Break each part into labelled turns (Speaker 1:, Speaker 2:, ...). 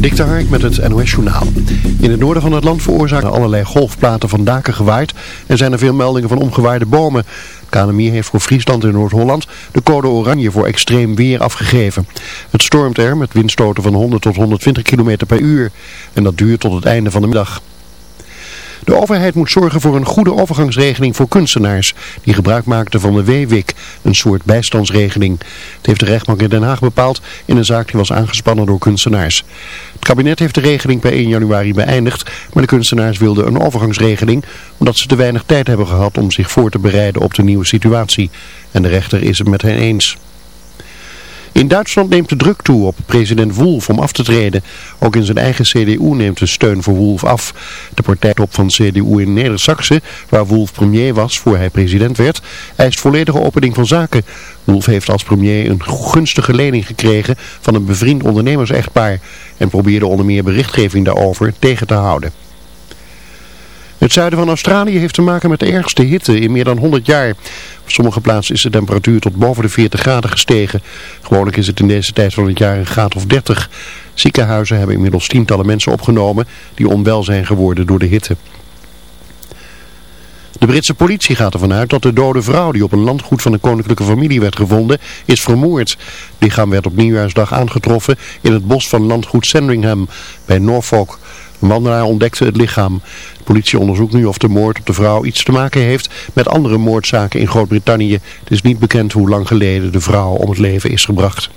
Speaker 1: Dik de Hark met het NOS Journaal. In het noorden van het land veroorzaken allerlei golfplaten van daken gewaaid en zijn er veel meldingen van omgewaaide bomen. KNMI heeft voor Friesland en Noord-Holland de code oranje voor extreem weer afgegeven. Het stormt er met windstoten van 100 tot 120 km per uur en dat duurt tot het einde van de middag. De overheid moet zorgen voor een goede overgangsregeling voor kunstenaars die gebruik maakten van de WWIC, een soort bijstandsregeling. Het heeft de rechtbank in Den Haag bepaald in een zaak die was aangespannen door kunstenaars. Het kabinet heeft de regeling per 1 januari beëindigd, maar de kunstenaars wilden een overgangsregeling omdat ze te weinig tijd hebben gehad om zich voor te bereiden op de nieuwe situatie. En de rechter is het met hen eens. In Duitsland neemt de druk toe op president Wolf om af te treden. Ook in zijn eigen CDU neemt de steun voor Wolf af. De partijtop van CDU in Neder-Saxe, waar Wolf premier was voor hij president werd, eist volledige opening van zaken. Wolf heeft als premier een gunstige lening gekregen van een bevriend ondernemers-echtpaar en probeerde onder meer berichtgeving daarover tegen te houden. Het zuiden van Australië heeft te maken met de ergste hitte in meer dan 100 jaar. Op sommige plaatsen is de temperatuur tot boven de 40 graden gestegen. Gewoonlijk is het in deze tijd van het jaar een graad of 30. Ziekenhuizen hebben inmiddels tientallen mensen opgenomen die onwel zijn geworden door de hitte. De Britse politie gaat ervan uit dat de dode vrouw die op een landgoed van de koninklijke familie werd gevonden, is vermoord. Het lichaam werd op nieuwjaarsdag aangetroffen in het bos van landgoed Sandringham bij Norfolk. Een wandelaar ontdekte het lichaam. De politie onderzoekt nu of de moord op de vrouw iets te maken heeft met andere moordzaken in Groot-Brittannië. Het is niet bekend hoe lang geleden de vrouw om het leven is gebracht.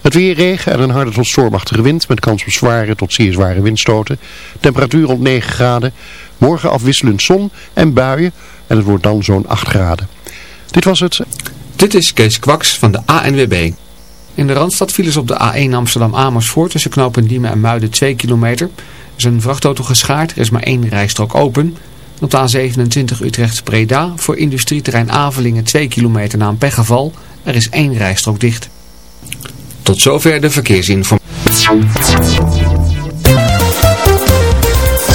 Speaker 1: Het weer regen en een harde tot stormachtige wind met kans op zware tot zeer zware windstoten. Temperatuur rond 9 graden. Morgen afwisselend zon en buien en het wordt dan zo'n 8 graden. Dit was het.
Speaker 2: Dit is Kees Kwaks van de ANWB. In de Randstad vielen ze op de A1 Amsterdam-Amersfoort tussen knopen Diemen en Muiden 2 kilometer. Er is een vrachtauto geschaard, er is maar één rijstrook open. op de A27 Utrecht-Breda voor industrieterrein Avelingen 2 kilometer na een pechgeval. Er is één rijstrook dicht. Tot zover de verkeersinformatie.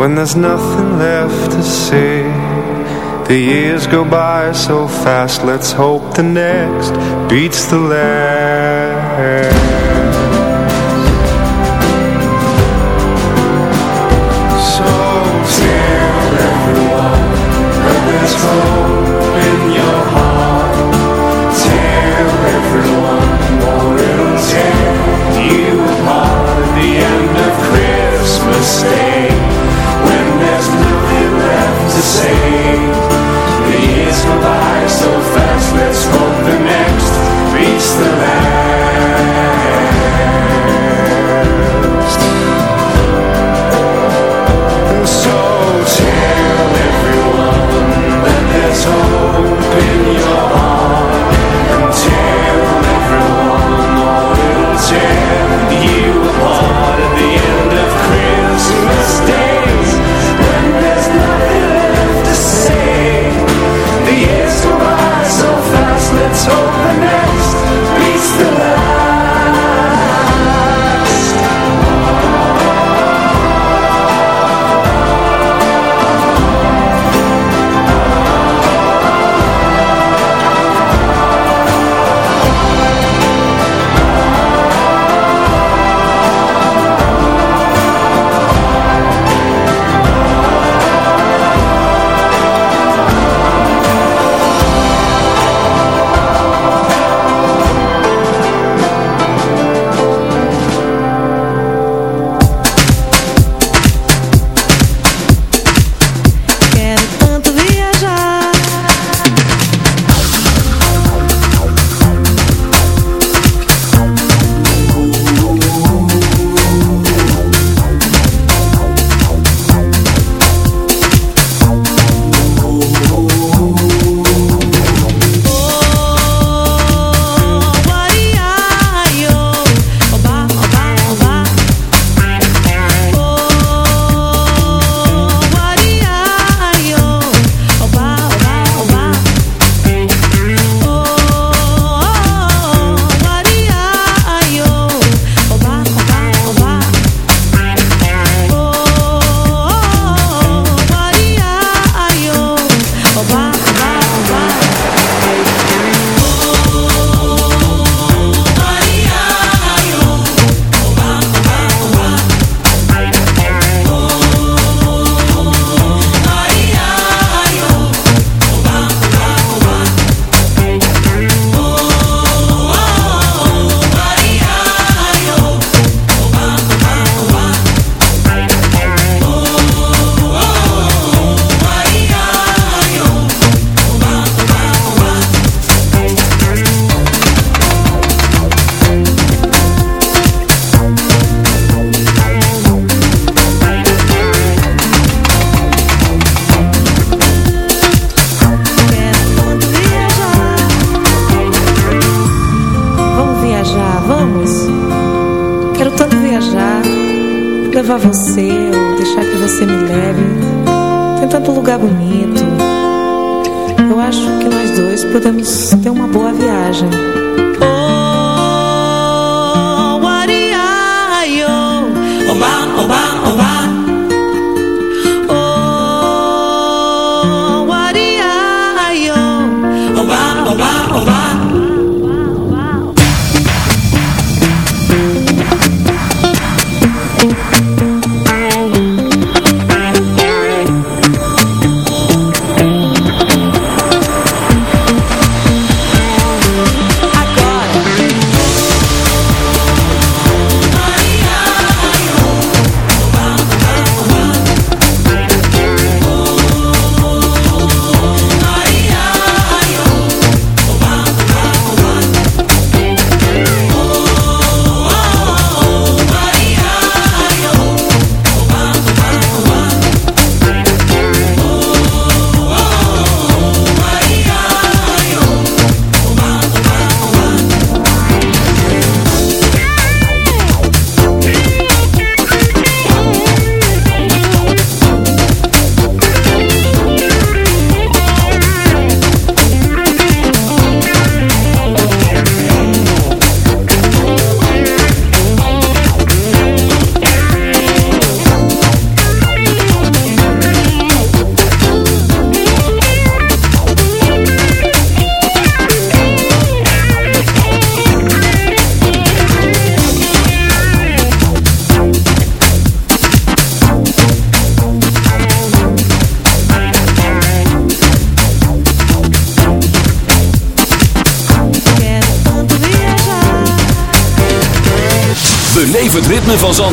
Speaker 3: when there's nothing left to say. The years go by so fast Let's hope the next beats the last. So tell everyone that there's hope